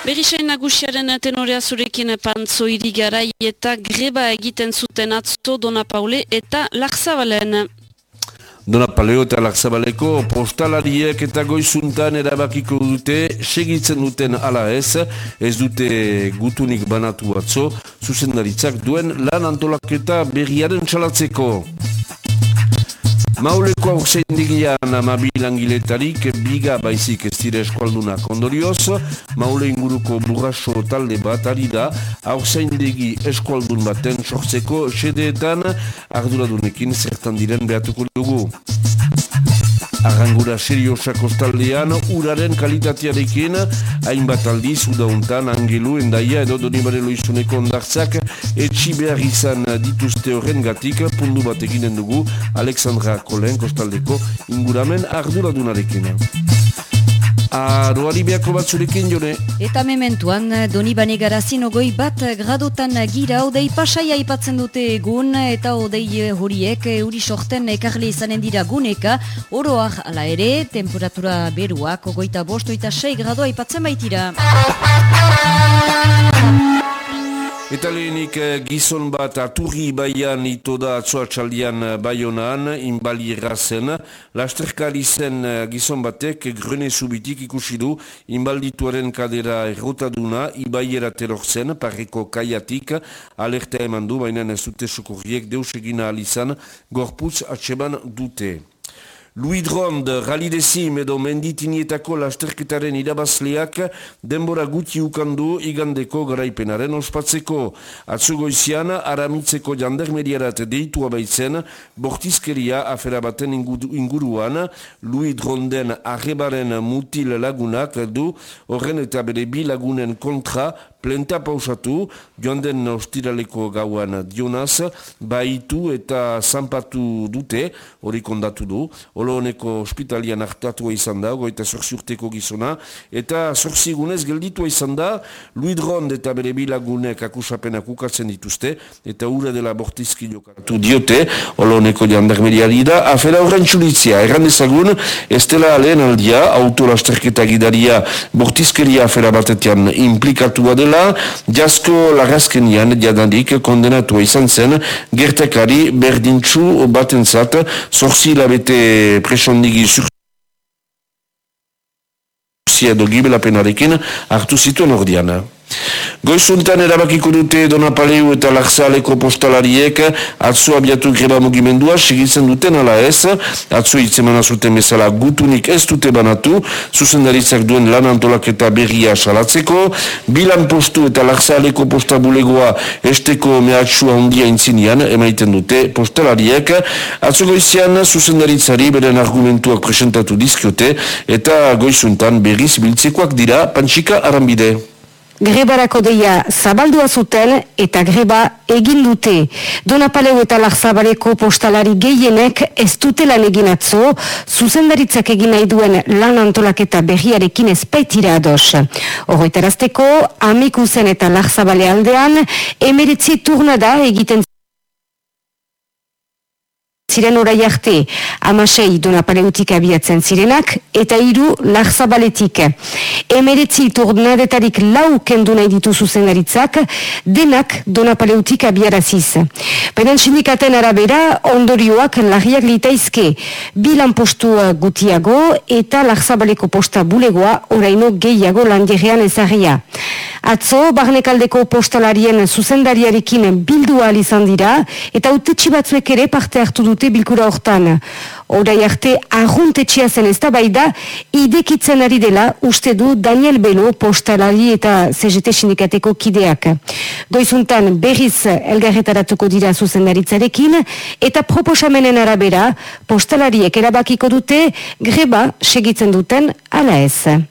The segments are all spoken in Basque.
Berisain nagusiaren tenorea zurekin pantzo irigarai eta greba egiten zuten atzo Dona Paule eta Larzabalen. Dona Paleo eta Larzabaleko postalariek eta goizuntan erabakiko dute segitzen duten ala ez, ez dute gutunik banatu atzo, zuzendaritzak duen lan antolaketa berriaren txalatzeko. Mauleko aurzein digian amabi langiletarik biga baizik ez dire eskualdunak ondorioz, maule inguruko burraso talde bat ari da aurzein digi eskualdun baten sortzeko sedeetan arduradunekin zertan diren behatuko dugu. Arrangura seriosa kostaldean, uraren kalitatearekin, hainbat aldiz, udauntan, angelu, endaia edo donibare loizuneko ondartzak, etxi behar izan dituzte horren gatik, pundu bat eginen dugu, Alexandra Kolen kostaldeko inguramen arduradunarekin. Aroari beako bat zurekin jone. Eta mementuan, doni bane garazin ogoi bat gradotan gira odei pasaia ipatzen dute egun eta odei horiek uri sorten ekarle izanen dira guneka oroak ala ere, temperatura beruak ogoita bostoita sei gradoa ipatzen baitira. Eta lehenik eh, gizon bat aturri baian ito da atzoa txaldian eh, baionan, inbali errazen. Lasterkari zen eh, gizon batek grene subitik ikusi du inbaldituaren kadera errotaduna ibaiera terorzen parreko kaiatik alerta eman du, baina ez dute sukurriek deus egina alizan gorputz atseban dute. Louis Drond, Ralidezim edo Menditinietako lasterketaren irabazleak denbora guti ukandu igandeko garaipenaren ospatzeko. Atzugoizian, aramitzeko jandarmeriarat deitua baitzen, bortizkeria afera baten inguruan, Louis Dronden arrebaren mutil lagunak du, horren eta bere bi lagunen kontra, plenta pausatu, joan den ostiraleko gauan dionaz, baitu eta zanpatu dute, hori kondatu du, holo honeko ospitalian hartatua izan da, goita zorzi urteko gizona, eta zorzi gunez gelditua izan da, Luidrond eta bere bilagunek akusapenak ukatzen dituzte, eta ura dela bortizki jokatu diote, holo honeko jandarmeriari da, afera horren txulitzia, erran dezagun, ez dela lehen aldia, autolasterketa gidaria bortizkeria afera batetan implikatua dela, dela, jasko lagazkenian jadanik kondenatua izan zen, gertekari berdintxu batentzat, zorzi labete presondigi surtzia edo gibelapenarekin hartu zituen ordiana. Goizuntan erabakiko dute Donapaleu eta Larzaleko postalariek atzo abiatu greba mugimendua segitzen duten ala ez, atzo itzemana zuten bezala gutunik ez dute banatu, zuzendaritzak duen lan antolaketa berria salatzeko, bilan postu eta Larzaleko postabulegoa esteko mehatxua ondia intzinian emaiten dute postalariek, atzo goizian zuzendaritzari beren argumentuak presentatu dizkiote eta goizuntan berriz biltzekoak dira Pantsika Arambide. Grebarako deia zabaldua zuten eta greba egin dute. Donapaleu eta Larzabaleko postalari gehienek ez dute lan egin atzo, zuzendaritzak egin nahi duen lan antolaketa berriarekin ez baitira ados. Horroitarazteko, amikuzen eta Larzabale aldean, emeritzi turna da egiten ziren orai arte amasei donapaleutik abiatzen zirenak eta hiru larzabaletik. Emeretzi turnadetarik lau kendu nahi ditu zuzendaritzak denak donapaleutik abiaraziz. Benen sindikaten arabera ondorioak lagiak litaizke bilan postu gutiago eta larzabaleko posta bulegoa oraino gehiago landirean ezagria. Atzo, barnekaldeko postalarien zuzendariarekin bildua izan dira eta utetxi batzuek ere parte hartu dute bilkura hortan. Horai arte, arruntetxia zen ez da bai da, idekitzen ari dela uste du Daniel Belo postalari eta CGT sindikateko kideak. Goizuntan berriz elgarretaratuko dira zuzendaritzarekin eta proposamenen arabera postalariek erabakiko dute greba segitzen duten ala ez.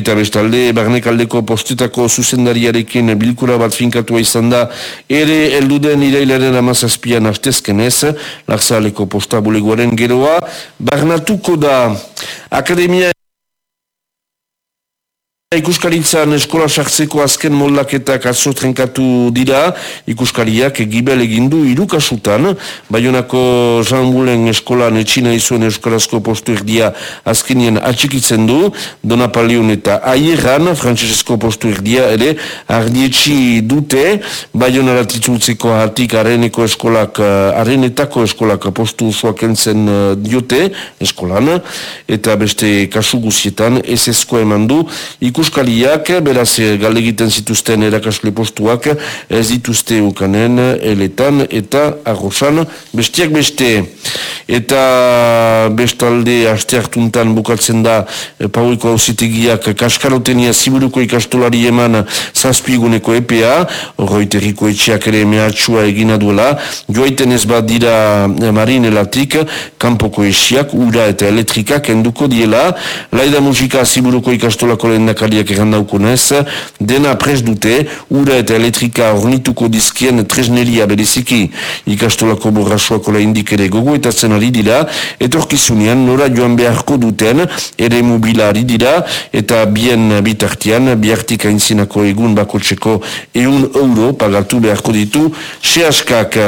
Eta bestalde, barnekaldeko postetako zuzendariarekin bilkura bat finkatua izan da, ere elduden irailaren amazazpian astezkenez, larzaleko postabulegoaren geroa, barnatuko da. Akademia Ikuskaritzan eskola sartzeko azken moldaketak atzo trenkatu dira, ikuskariak gibel egindu irukasutan, Bayonako Jean Boulen eskolan etxina izuen euskarazko postu erdia azkenien atxikitzen du, Donapalion eta Aieran, Francesco postu erdia ere, ardietxi dute, Bayonara titultzeko hartik areneko eskolak, arenetako eskolak postu usuak entzen eh, diote eskolan, eta beste kasu guzietan, ez esko eman du, ikuskaliak, beraz eh, galegiten zituzten erakasle postuak, ez dituzte ukanen, eletan eta arrosan bestiak beste. Eta bestalde aste hartuntan bukatzen da e, pauiko hausitegiak kaskarotenia ziburuko ikastolari eman zazpiguneko EPA, horreiteriko etxeak ere mehatxua egina duela, joaiten ez bat dira e, marinelatik, kanpoko esiak, ura eta elektrikak enduko diela, laida musika ziburuko ikastolako lehen nakariak errandaukonez, dena pres dute, ura eta elektrika ornituko dizkien tresneria bereziki ikastolako borrasuako lehindik ere gogo eta zen ari dira, etorkizunean nora joan beharko duten ere mobilari dira, eta bien bitartian, biartik aintzinako egun bakotxeko eun euro pagatu beharko ditu, sehaskak.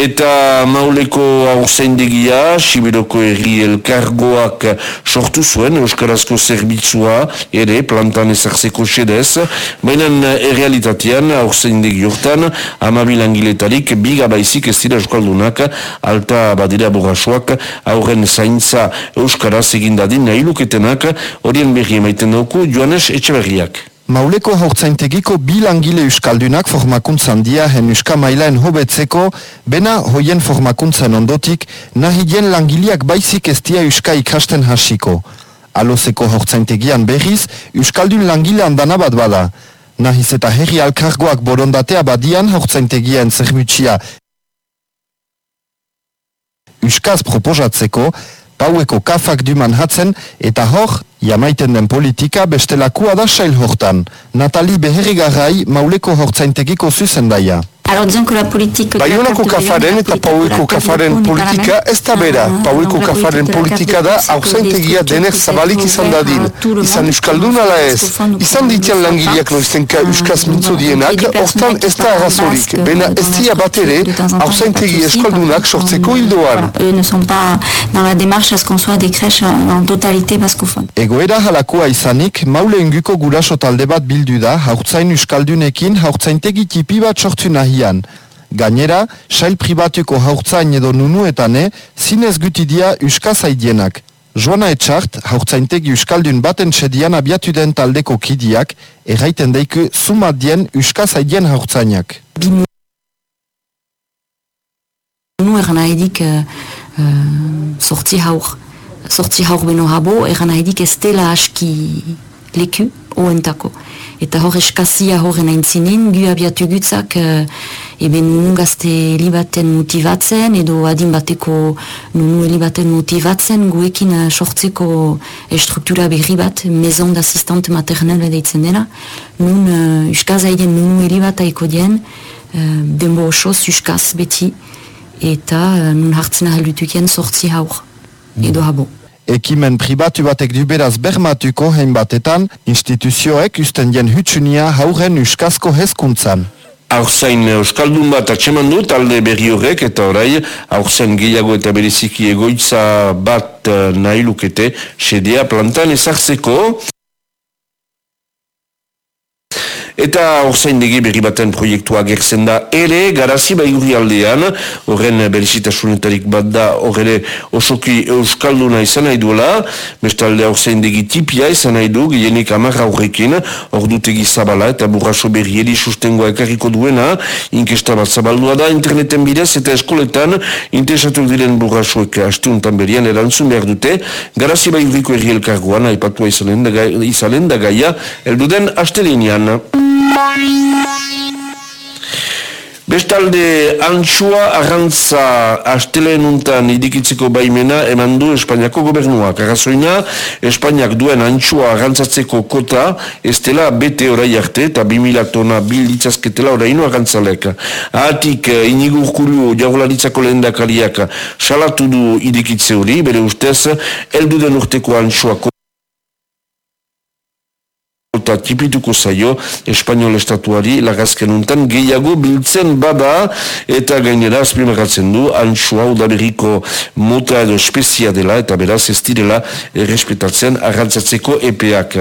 Eta mauleko aurzaindegia, Sibiroko erri elkargoak sortu zuen Euskarazko zerbitzua ere plantan ezartzeko sedez, baina errealitatean aurzaindegi hortan amabilangiletarik bigabaizik ez dira Euskaldunak alta badira borrasoak aurren zaintza Euskaraz egindadin nahi luketenak horien berri emaiten dauku Joanes Etxeberriak. Mauleko haurtzaintegiko bi langile euskaldunak formakuntzan dia hen euska mailaen hobetzeko, bena hoien formakuntzan ondotik, nahi dien langileak baizik ez dia euska ikasten hasiko. Alozeko haurtzaintegian berriz, euskaldun langile handana bat bada. Nahiz eta herri alkargoak borondatea badian haurtzaintegian zerbutxia euskaz proposatzeko, paueko kafak duman hatzen eta hor, jamaiten den politika bestelakua da sail hortan. Natali Beherrigarrai mauleko hortzaintegiko zuzendaia. Baionako kafaren eta paueko kafaren politika ez da bera. Paueko kafaren politika da hauzaintegia denek zabalik izan dadin. Izan Euskaldun ala ez. Izan ditian langileak noiztenka Euskaz mintzo dienak, hortan ez da agazorik. Bena ez dia bat ere hauzaintegi Euskaldunak sortzeko hildoan. Egoera halakoa izanik, maule inguko guraso talde bat bildu da hautzain Euskaldunekin hautzaintegi tipi bat sortu nahi Gainera, sail pribatuko haurtzain edo nunuetane, zinez gutidia uska zaidienak. Joana etxart, haurtzaintegi uskaldun baten txedian abiatu den taldeko kidiak, erraiten deiku sumadien uska zaidien haurtzainak. Nunu egan nahidik uh, uh, sortzi haur, sortzi haur beno habo, egan nahidik ez dela aski leku, oentako eta hor eskazia horren aintzinen, gu abiatu gutzak uh, eben nunu gazte libaten motivatzen edo adin bateko nunu libaten motivatzen guekin uh, sortzeko estruktura berri bat, maison d'assistant maternelle deitzen dena, nun uh, uskaz aiden nunu libat aiko dien, uh, denbo osoz uskaz beti, eta uh, nun hartzen ahaldutukien sortzi haur, edo habo. Ekimen pribatu batek du beraz bermatuko hein batetan, instituzioek usten dien hutsunia hauren uskazko hezkuntzan. Aurzain Euskaldun bat atseman du talde berri horrek eta orai aurzain gehiago eta bereziki egoitza bat eh, nahi lukete sedea plantan ezartzeko. Eta orzaindegi berri baten proiektua gertzen da. Ere, garazi bai aldean, horren berizitasunetarik bat da, horre osoki euskalduna izan nahi duela, bestalde orzaindegi tipia izan nahi du, gehienik amarra horrekin, ordutegi zabala eta burraso berri sustengoa ekarriko duena, inkesta bat zabaldua da, interneten bidez eta eskoletan, interesatu diren burrasoek astuntan berian erantzun behar dute, garazi bai urriko erri elkargoan, aipatua izanen da gaia, elduden astelinean. Bestalde, antxua arrantza asteleen untan idikitzeko baimena eman du Espainiako gobernuak. Arrazoina, Espainiak duen antxua arrantzatzeko kota ez dela bete orai arte eta 2000 tona bil ditzazketela oraino arrantzalek. Ahatik, inigur kuru jaularitzako lehen dakariak salatu du idikitze hori, bere ustez, eldu den urteko antxua eta tipituko zaio Espainiol Estatuari lagazken untan gehiago biltzen bada eta gainera azpimagatzen du antxua udaberiko mota edo espezia dela eta beraz ez direla errespetatzen arrantzatzeko epeak.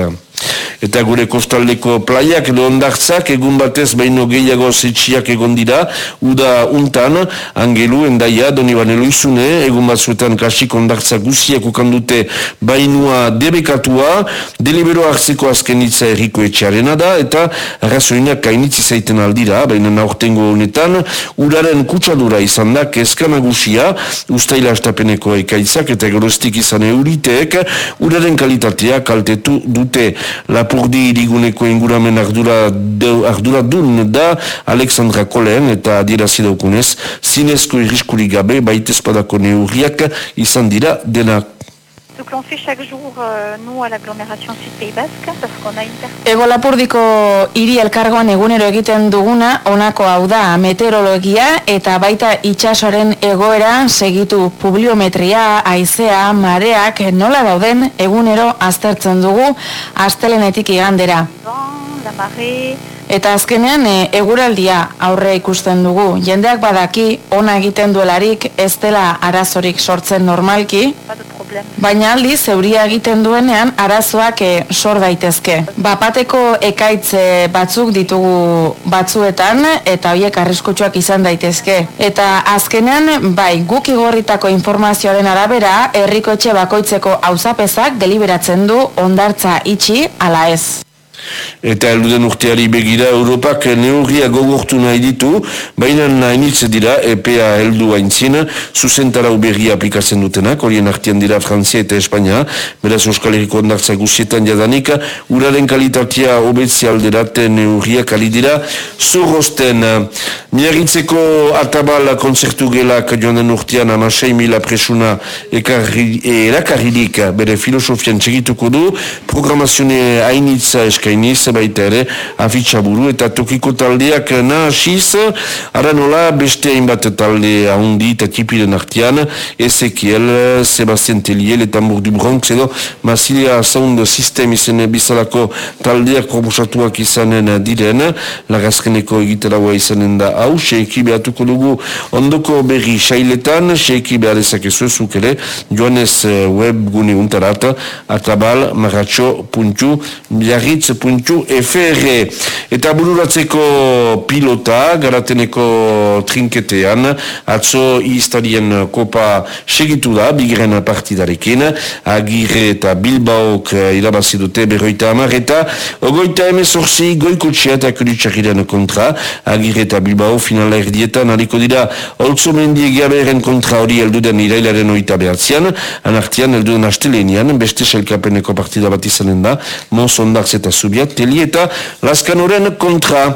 Eta gure kostaldeko plaiak edo ondartzak egun batez baino gehiago zetxiak egon dira, uda untan, angelu, endaia, doni banelo izune, egun batzuetan kasik ondartzak guziak ukandute bainua debekatua, delibero hartzeko azken itza erriko etxearena da, eta arrazoinak kainitzi zaiten aldira, baina naurtengo honetan, uraren kutsadura izan da, kezkana guzia, ustaila astapeneko ekaitzak eta gerostik izan euriteek, uraren kalitatea kaltetu dute lapurdi iriguneko inguramen ardura, ardura dun da Alexandra Kolen eta adierazi daukunez zinezko irriskurik gabe baitezpadako neurriak izan dira denak. Donc on fait chaque jour, euh, nous, à l'agglomération Sud-Pays Basque, parce qu'on a une personne... Ego Lapurdiko hiri elkargoan egunero egiten duguna, honako hau da meteorologia eta baita itxasoren egoera segitu publiometria, aizea, mareak, nola dauden egunero aztertzen dugu astelenetik igandera. La marée... Eta azkenean e, eguraldia aurre ikusten dugu. Jendeak badaki ona egiten duelarik ez dela arazorik sortzen normalki, baina aldi zeuria egiten duenean arazoak e, sor daitezke. Bapateko ekaitze batzuk ditugu batzuetan eta hoiek arriskutsuak izan daitezke. Eta azkenean bai guk igorritako informazioaren arabera herrikotxe bakoitzeko auzapezak deliberatzen du ondartza itxi ala ez. Eta elduden urteari begira Europak neurria gogortu nahi ditu, baina nahi dira EPA heldu haintzien, zuzentara uberria aplikatzen dutenak, horien artian dira Frantzia eta Espainia, beraz Euskal Herriko ondartza guzietan jadanik, uraren kalitatea obetzi alderaten neurria kalidira, zurrosten, miagitzeko atabal konzertu gelak joan den urtean amasei mila presuna erakarririk bere filosofian txegituko du, programazione hainitza eskain eskainiz, baita ere, afitxaburu eta tokiko taldeak nahasiz, ara nola beste hainbat talde ahondi eta tipiren artian, Ezekiel, Sebastien Teliel eta Mur du Bronx edo Masilia Sound System izan bizalako taldeak proposatuak izanen diren, lagazkeneko egitaraua izanen da hau, seiki behatuko dugu ondoko berri xailetan, seiki behadezak ezuezuk ere, joanez eh, web gune untarat, atabal, maratxo, puntu, biarritz, puntu FR eta bururatzeko pilota garateneko trinketean atzo iztarien kopa segitu da bigren partidarekin agire eta bilbaok irabazi dute berroita amar eta ogoita emezorzi goiko txea eta kulitxarriren kontra agire eta bilbao finala erdietan haliko dira holtzo mendi egiaberen kontra hori elduden irailaren oita behatzean anartian elduden astelenian beste selkapeneko partida bat izanen da Mons Ondartz eta Zubiat, Teli eta Laskanoren kontra.